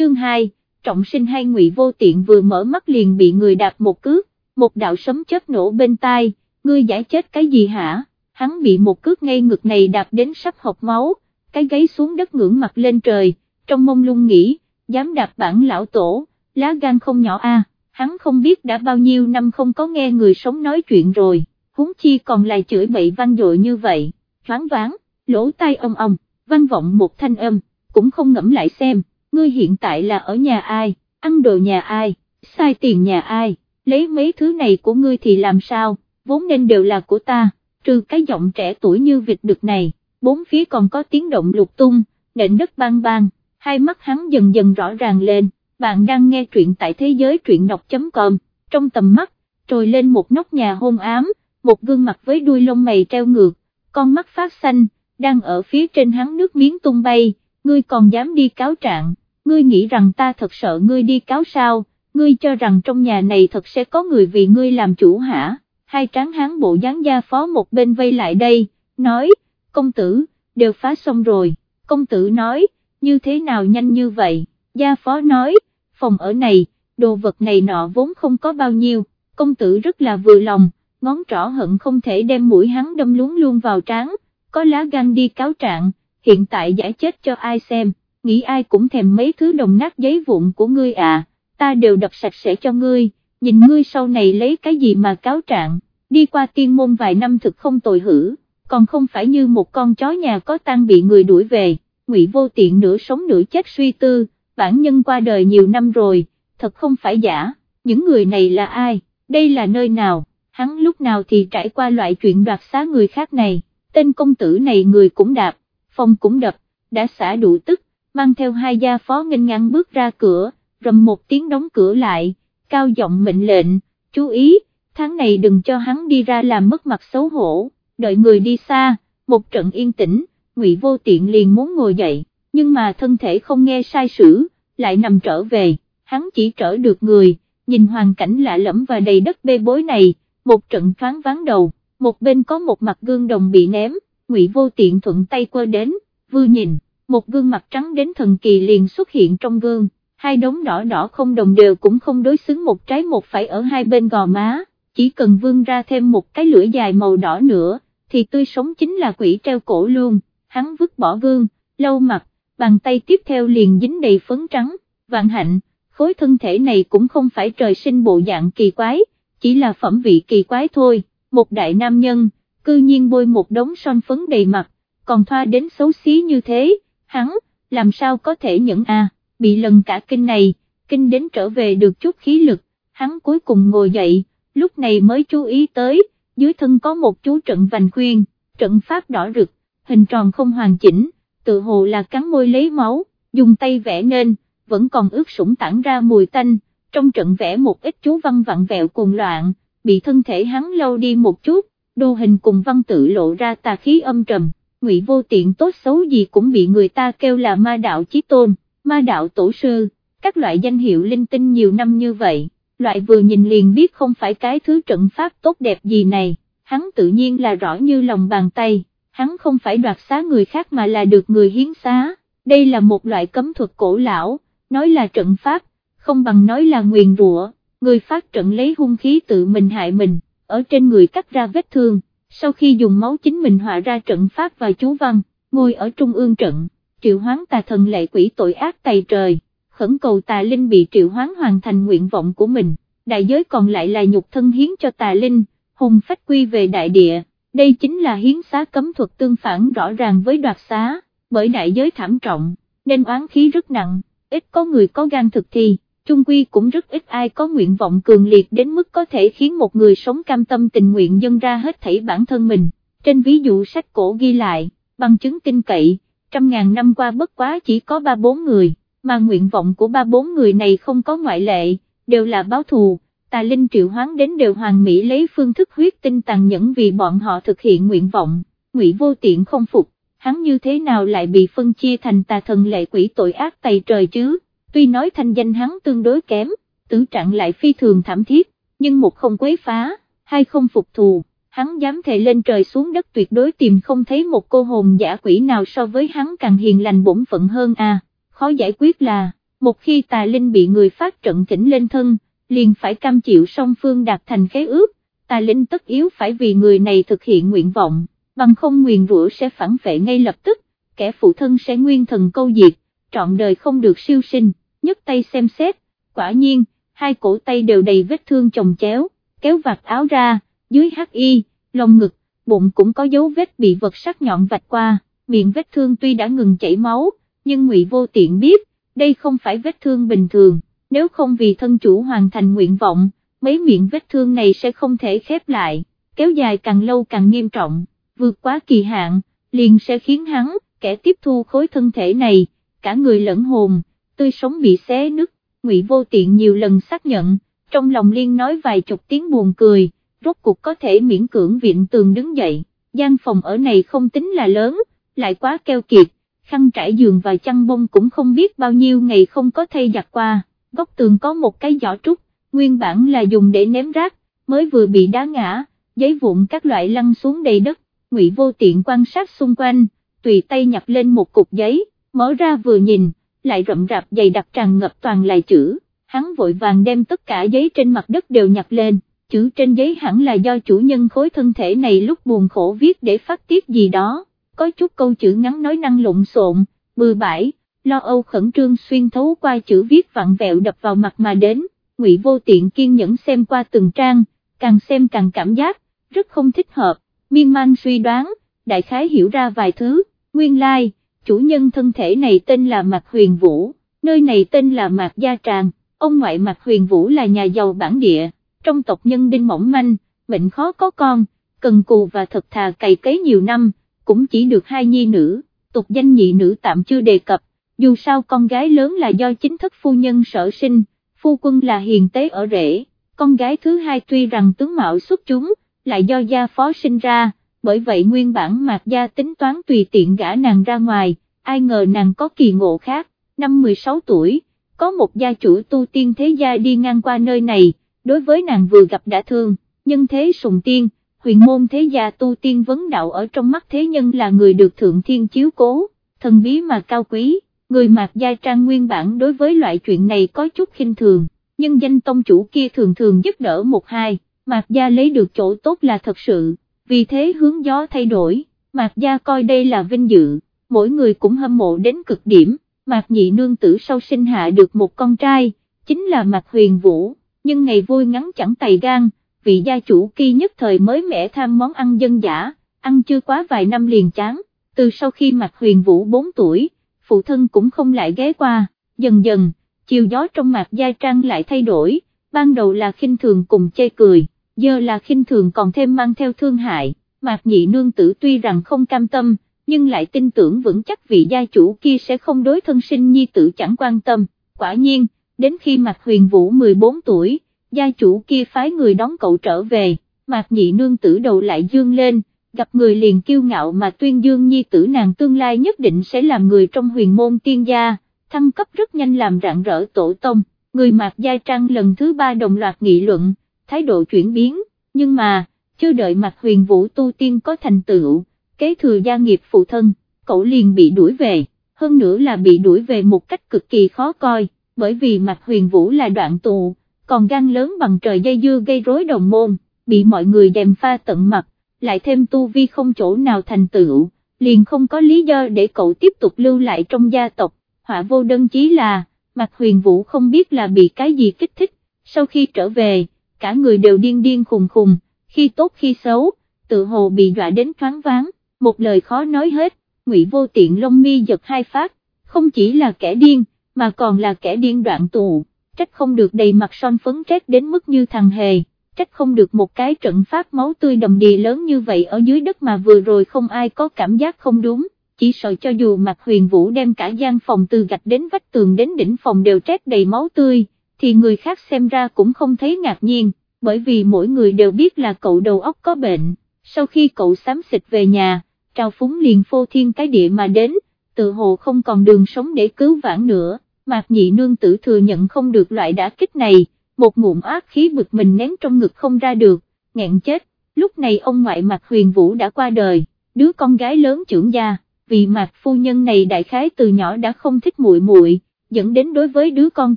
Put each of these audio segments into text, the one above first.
chương 2, trọng sinh hay ngụy vô tiện vừa mở mắt liền bị người đạp một cước, một đạo sấm chớp nổ bên tai, ngươi giải chết cái gì hả, hắn bị một cước ngay ngực này đạp đến sắp học máu, cái gáy xuống đất ngưỡng mặt lên trời, trong mông lung nghĩ, dám đạp bản lão tổ, lá gan không nhỏ a. hắn không biết đã bao nhiêu năm không có nghe người sống nói chuyện rồi, huống chi còn lại chửi bậy vang dội như vậy, thoáng váng, lỗ tai ông ông, vang vọng một thanh âm, cũng không ngẫm lại xem, ngươi hiện tại là ở nhà ai, ăn đồ nhà ai, sai tiền nhà ai, lấy mấy thứ này của ngươi thì làm sao, vốn nên đều là của ta, trừ cái giọng trẻ tuổi như vịt đực này, bốn phía còn có tiếng động lục tung, nền đất bang bang, hai mắt hắn dần dần rõ ràng lên, bạn đang nghe truyện tại thế giới truyện đọc.com, trong tầm mắt, trồi lên một nóc nhà hôn ám, một gương mặt với đuôi lông mày treo ngược, con mắt phát xanh, đang ở phía trên hắn nước miếng tung bay, ngươi còn dám đi cáo trạng, ngươi nghĩ rằng ta thật sợ ngươi đi cáo sao, ngươi cho rằng trong nhà này thật sẽ có người vì ngươi làm chủ hả, hai tráng hán bộ dáng gia phó một bên vây lại đây, nói, công tử, đều phá xong rồi, công tử nói, như thế nào nhanh như vậy, gia phó nói, phòng ở này, đồ vật này nọ vốn không có bao nhiêu, công tử rất là vừa lòng, ngón trỏ hận không thể đem mũi hắn đâm lún luôn vào trán, có lá gan đi cáo trạng, hiện tại giải chết cho ai xem, nghĩ ai cũng thèm mấy thứ đồng nát giấy vụn của ngươi à, ta đều đập sạch sẽ cho ngươi, nhìn ngươi sau này lấy cái gì mà cáo trạng, đi qua tiên môn vài năm thực không tồi hử, còn không phải như một con chó nhà có tang bị người đuổi về, ngụy vô tiện nửa sống nửa chết suy tư, bản nhân qua đời nhiều năm rồi, thật không phải giả, những người này là ai, đây là nơi nào, hắn lúc nào thì trải qua loại chuyện đoạt xá người khác này, tên công tử này người cũng đạp, phòng cũng đập, đã xả đủ tức, mang theo hai gia phó nghênh ngang bước ra cửa, rầm một tiếng đóng cửa lại, cao giọng mệnh lệnh, chú ý, tháng này đừng cho hắn đi ra làm mất mặt xấu hổ, đợi người đi xa, một trận yên tĩnh, ngụy vô tiện liền muốn ngồi dậy, nhưng mà thân thể không nghe sai sử, lại nằm trở về, hắn chỉ trở được người, nhìn hoàn cảnh lạ lẫm và đầy đất bê bối này, một trận thoáng ván đầu, một bên có một mặt gương đồng bị ném, ngụy vô tiện thuận tay qua đến, vừa nhìn, một gương mặt trắng đến thần kỳ liền xuất hiện trong gương, hai đống đỏ đỏ không đồng đều cũng không đối xứng một trái một phải ở hai bên gò má, chỉ cần vương ra thêm một cái lưỡi dài màu đỏ nữa, thì tươi sống chính là quỷ treo cổ luôn, hắn vứt bỏ gương, lâu mặt, bàn tay tiếp theo liền dính đầy phấn trắng, vạn hạnh, khối thân thể này cũng không phải trời sinh bộ dạng kỳ quái, chỉ là phẩm vị kỳ quái thôi, một đại nam nhân, cư nhiên bôi một đống son phấn đầy mặt, còn thoa đến xấu xí như thế, hắn, làm sao có thể nhẫn a? bị lần cả kinh này, kinh đến trở về được chút khí lực, hắn cuối cùng ngồi dậy, lúc này mới chú ý tới, dưới thân có một chú trận vành khuyên, trận pháp đỏ rực, hình tròn không hoàn chỉnh, tự hồ là cắn môi lấy máu, dùng tay vẽ nên, vẫn còn ướt sũng tản ra mùi tanh, trong trận vẽ một ít chú văn vặn vẹo cuồng loạn, bị thân thể hắn lâu đi một chút, đô hình cùng văn tự lộ ra tà khí âm trầm, ngụy vô tiện tốt xấu gì cũng bị người ta kêu là ma đạo chí tôn, ma đạo tổ sư, các loại danh hiệu linh tinh nhiều năm như vậy, loại vừa nhìn liền biết không phải cái thứ trận pháp tốt đẹp gì này, hắn tự nhiên là rõ như lòng bàn tay, hắn không phải đoạt xá người khác mà là được người hiến xá, đây là một loại cấm thuật cổ lão, nói là trận pháp, không bằng nói là nguyền rủa, người phát trận lấy hung khí tự mình hại mình, ở trên người cắt ra vết thương, sau khi dùng máu chính mình họa ra trận pháp và chú văn, ngồi ở trung ương trận, triệu hoán tà thần lệ quỷ tội ác tày trời, khẩn cầu tà linh bị triệu hoán hoàn thành nguyện vọng của mình, đại giới còn lại là nhục thân hiến cho tà linh, hùng phách quy về đại địa, đây chính là hiến xá cấm thuật tương phản rõ ràng với đoạt xá, bởi đại giới thảm trọng, nên oán khí rất nặng, ít có người có gan thực thi chung quy cũng rất ít ai có nguyện vọng cường liệt đến mức có thể khiến một người sống cam tâm tình nguyện dâng ra hết thảy bản thân mình, trên ví dụ sách cổ ghi lại, bằng chứng tin cậy, trăm ngàn năm qua bất quá chỉ có ba bốn người, mà nguyện vọng của ba bốn người này không có ngoại lệ, đều là báo thù, tà linh triệu hoán đến đều hoàng mỹ lấy phương thức huyết tinh tàn nhẫn vì bọn họ thực hiện nguyện vọng, ngụy vô tiện không phục, hắn như thế nào lại bị phân chia thành tà thần lệ quỷ tội ác tày trời chứ? Tuy nói thanh danh hắn tương đối kém, tử trạng lại phi thường thảm thiết, nhưng một không quấy phá, hai không phục thù, hắn dám thề lên trời xuống đất tuyệt đối tìm không thấy một cô hồn giả quỷ nào so với hắn càng hiền lành bổn phận hơn à, khó giải quyết là, một khi tà linh bị người phát trận chỉnh lên thân, liền phải cam chịu song phương đạt thành khế ước, tà linh tất yếu phải vì người này thực hiện nguyện vọng, bằng không nguyền rủa sẽ phản vệ ngay lập tức, kẻ phụ thân sẽ nguyên thần câu diệt, trọn đời không được siêu sinh, nhấc tay xem xét, quả nhiên, hai cổ tay đều đầy vết thương chồng chéo, kéo vạt áo ra, dưới hắc y, lồng ngực, bụng cũng có dấu vết bị vật sắc nhọn vạch qua, miệng vết thương tuy đã ngừng chảy máu, nhưng ngụy vô tiện biết, đây không phải vết thương bình thường, nếu không vì thân chủ hoàn thành nguyện vọng, mấy miệng vết thương này sẽ không thể khép lại, kéo dài càng lâu càng nghiêm trọng, vượt quá kỳ hạn, liền sẽ khiến hắn, kẻ tiếp thu khối thân thể này, cả người lẫn hồn, tươi sống bị xé nứt, ngụy vô tiện nhiều lần xác nhận, trong lòng liên nói vài chục tiếng buồn cười, rốt cuộc có thể miễn cưỡng viện tường đứng dậy, gian phòng ở này không tính là lớn, lại quá keo kiệt, khăn trải giường và chăn bông cũng không biết bao nhiêu ngày không có thay giặt qua, góc tường có một cái giỏ trúc, nguyên bản là dùng để ném rác, mới vừa bị đá ngã, giấy vụn các loại lăn xuống đầy đất, ngụy vô tiện quan sát xung quanh, tùy tay nhặt lên một cục giấy, mở ra vừa nhìn, lại rậm rạp dày đặc tràn ngập toàn là chữ, hắn vội vàng đem tất cả giấy trên mặt đất đều nhặt lên, chữ trên giấy hẳn là do chủ nhân khối thân thể này lúc buồn khổ viết để phát tiết gì đó, có chút câu chữ ngắn nói năng lộn xộn, bừa bãi, lo âu khẩn trương xuyên thấu qua chữ viết vặn vẹo đập vào mặt mà đến, ngụy vô tiện kiên nhẫn xem qua từng trang, càng xem càng cảm giác, rất không thích hợp, miên man suy đoán, đại khái hiểu ra vài thứ, nguyên lai, like, chủ nhân thân thể này tên là Mạc Huyền Vũ, nơi này tên là Mạc Gia Tràng, ông ngoại Mạc Huyền Vũ là nhà giàu bản địa, trong tộc nhân đinh mỏng manh, bệnh khó có con, cần cù và thật thà cày cấy nhiều năm, cũng chỉ được hai nhi nữ, tục danh nhị nữ tạm chưa đề cập, dù sao con gái lớn là do chính thức phu nhân sở sinh, phu quân là hiền tế ở rễ, con gái thứ hai tuy rằng tướng mạo xuất chúng, lại do gia phó sinh ra, bởi vậy nguyên bản mạc gia tính toán tùy tiện gã nàng ra ngoài, ai ngờ nàng có kỳ ngộ khác, năm 16 tuổi, có một gia chủ tu tiên thế gia đi ngang qua nơi này, đối với nàng vừa gặp đã thương, nhân thế sùng tiên, huyền môn thế gia tu tiên vấn đạo ở trong mắt thế nhân là người được thượng thiên chiếu cố, thần bí mà cao quý, người mạc gia trang nguyên bản đối với loại chuyện này có chút khinh thường, nhưng danh tông chủ kia thường thường giúp đỡ một hai, mạc gia lấy được chỗ tốt là thật sự vì thế hướng gió thay đổi, Mạc Gia coi đây là vinh dự, mỗi người cũng hâm mộ đến cực điểm, Mạc Nhị Nương tử sau sinh hạ được một con trai, chính là Mạc Huyền Vũ, nhưng ngày vui ngắn chẳng tày gan, vị gia chủ kia nhất thời mới mẻ tham món ăn dân giả, ăn chưa quá vài năm liền chán, từ sau khi Mạc Huyền Vũ 4 tuổi, phụ thân cũng không lại ghé qua, dần dần, chiều gió trong Mạc Gia Trang lại thay đổi, ban đầu là khinh thường cùng chê cười giờ là khinh thường còn thêm mang theo thương hại, mạc nhị nương tử tuy rằng không cam tâm, nhưng lại tin tưởng vững chắc vị gia chủ kia sẽ không đối thân sinh nhi tử chẳng quan tâm, quả nhiên, đến khi mạc huyền vũ 14 tuổi, gia chủ kia phái người đón cậu trở về, mạc nhị nương tử đầu lại dương lên, gặp người liền kiêu ngạo mà tuyên dương nhi tử nàng tương lai nhất định sẽ làm người trong huyền môn tiên gia, thăng cấp rất nhanh làm rạng rỡ tổ tông, người mạc gia trang lần thứ ba đồng loạt nghị luận, thái độ chuyển biến, nhưng mà, chưa đợi mặt huyền vũ tu tiên có thành tựu, kế thừa gia nghiệp phụ thân, cậu liền bị đuổi về, hơn nữa là bị đuổi về một cách cực kỳ khó coi, bởi vì mặt huyền vũ là đoạn tụ, còn gan lớn bằng trời dây dưa gây rối đồng môn, bị mọi người dèm pha tận mặt, lại thêm tu vi không chỗ nào thành tựu, liền không có lý do để cậu tiếp tục lưu lại trong gia tộc, họa vô đơn chí là, mặt huyền vũ không biết là bị cái gì kích thích, sau khi trở về, cả người đều điên điên khùng khùng, khi tốt khi xấu, tự hồ bị dọa đến thoáng váng, một lời khó nói hết, ngụy vô tiện lông mi giật hai phát, không chỉ là kẻ điên, mà còn là kẻ điên đoạn tụ, trách không được đầy mặt son phấn trét đến mức như thằng hề, trách không được một cái trận pháp máu tươi đầm đìa lớn như vậy ở dưới đất mà vừa rồi không ai có cảm giác không đúng, chỉ sợ cho dù mặt huyền vũ đem cả gian phòng từ gạch đến vách tường đến đỉnh phòng đều trét đầy máu tươi thì người khác xem ra cũng không thấy ngạc nhiên, bởi vì mỗi người đều biết là cậu đầu óc có bệnh, sau khi cậu xám xịt về nhà, Trào phúng liền phô thiên cái địa mà đến, tự hồ không còn đường sống để cứu vãn nữa, mạc nhị nương tử thừa nhận không được loại đả kích này, một ngụm ác khí bực mình nén trong ngực không ra được, nghẹn chết, lúc này ông ngoại mạc huyền vũ đã qua đời, đứa con gái lớn trưởng gia, vì mạc phu nhân này đại khái từ nhỏ đã không thích muội muội dẫn đến đối với đứa con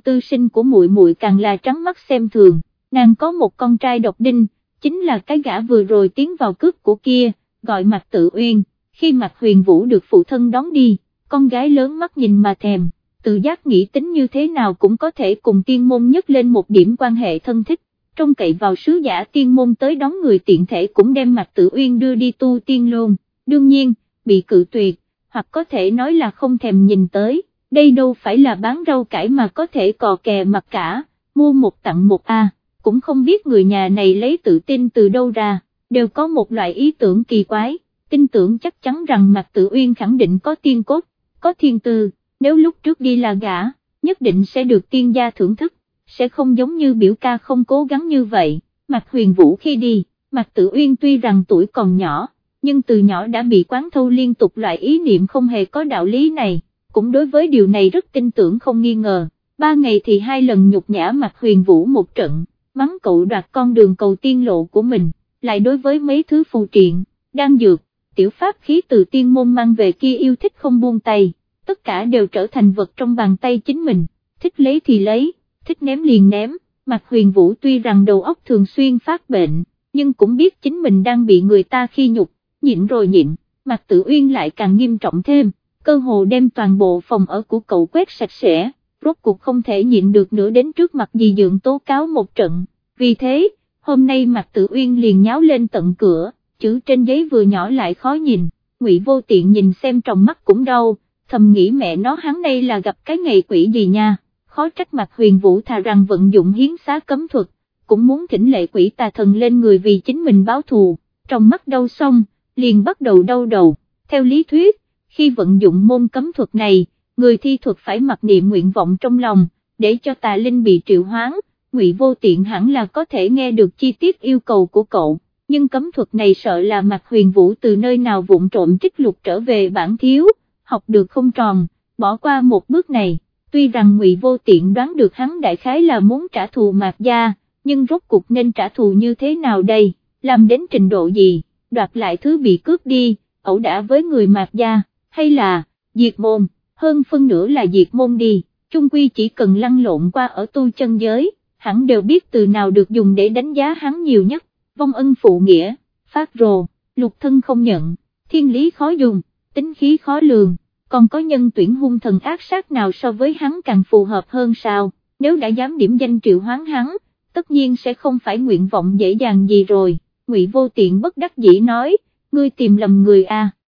tư sinh của muội muội càng là trắng mắt xem thường, nàng có một con trai độc đinh, chính là cái gã vừa rồi tiến vào cướp của kia, gọi mặt tự uyên, khi mặt huyền vũ được phụ thân đón đi, con gái lớn mắt nhìn mà thèm, tự giác nghĩ tính như thế nào cũng có thể cùng tiên môn nhất lên một điểm quan hệ thân thích, trông cậy vào sứ giả tiên môn tới đón người tiện thể cũng đem mặt tự uyên đưa đi tu tiên luôn, đương nhiên, bị cự tuyệt, hoặc có thể nói là không thèm nhìn tới, đây đâu phải là bán rau cải mà có thể cò kè mặt cả, mua một tặng một a, cũng không biết người nhà này lấy tự tin từ đâu ra, đều có một loại ý tưởng kỳ quái, tin tưởng chắc chắn rằng mặt tự uyên khẳng định có tiên cốt, có thiên tư, nếu lúc trước đi là gã, nhất định sẽ được tiên gia thưởng thức, sẽ không giống như biểu ca không cố gắng như vậy, mặt huyền vũ khi đi, mặt tự uyên tuy rằng tuổi còn nhỏ, nhưng từ nhỏ đã bị quán thâu liên tục loại ý niệm không hề có đạo lý này, cũng đối với điều này rất tin tưởng không nghi ngờ, ba ngày thì hai lần nhục nhã mặt huyền vũ một trận, mắng cậu đoạt con đường cầu tiên lộ của mình, lại đối với mấy thứ phù triện, đang dược, tiểu pháp khí từ tiên môn mang về kia yêu thích không buông tay, tất cả đều trở thành vật trong bàn tay chính mình, thích lấy thì lấy, thích ném liền ném, mặt huyền vũ tuy rằng đầu óc thường xuyên phát bệnh, nhưng cũng biết chính mình đang bị người ta khi nhục, nhịn rồi nhịn, mặt tự uyên lại càng nghiêm trọng thêm, cơ hồ đem toàn bộ phòng ở của cậu quét sạch sẽ, rốt cuộc không thể nhịn được nữa đến trước mặt dì dượng tố cáo một trận, vì thế, hôm nay mặt tự uyên liền nháo lên tận cửa, chữ trên giấy vừa nhỏ lại khó nhìn, ngụy vô tiện nhìn xem trong mắt cũng đau, thầm nghĩ mẹ nó hắn đây là gặp cái ngày quỷ gì nha, khó trách mặt huyền vũ thà rằng vận dụng hiến xá cấm thuật, cũng muốn thỉnh lệ quỷ tà thần lên người vì chính mình báo thù, trong mắt đau xong, liền bắt đầu đau đầu, theo lý thuyết, khi vận dụng môn cấm thuật này, người thi thuật phải mặc niệm nguyện vọng trong lòng, để cho tà linh bị triệu hoán, ngụy vô tiện hẳn là có thể nghe được chi tiết yêu cầu của cậu, nhưng cấm thuật này sợ là mặt huyền vũ từ nơi nào vụn trộm trích lục trở về bản thiếu, học được không tròn, bỏ qua một bước này, tuy rằng ngụy vô tiện đoán được hắn đại khái là muốn trả thù mạc gia, nhưng rốt cuộc nên trả thù như thế nào đây, làm đến trình độ gì, đoạt lại thứ bị cướp đi, ẩu đả với người mạc gia, hay là, diệt môn, hơn phân nửa là diệt môn đi, chung quy chỉ cần lăn lộn qua ở tu chân giới, hẳn đều biết từ nào được dùng để đánh giá hắn nhiều nhất, vong ân phụ nghĩa, phát rồ, lục thân không nhận, thiên lý khó dùng, tính khí khó lường, còn có nhân tuyển hung thần ác sát nào so với hắn càng phù hợp hơn sao, nếu đã dám điểm danh triệu hoán hắn, tất nhiên sẽ không phải nguyện vọng dễ dàng gì rồi, ngụy vô tiện bất đắc dĩ nói, ngươi tìm lầm người a. À.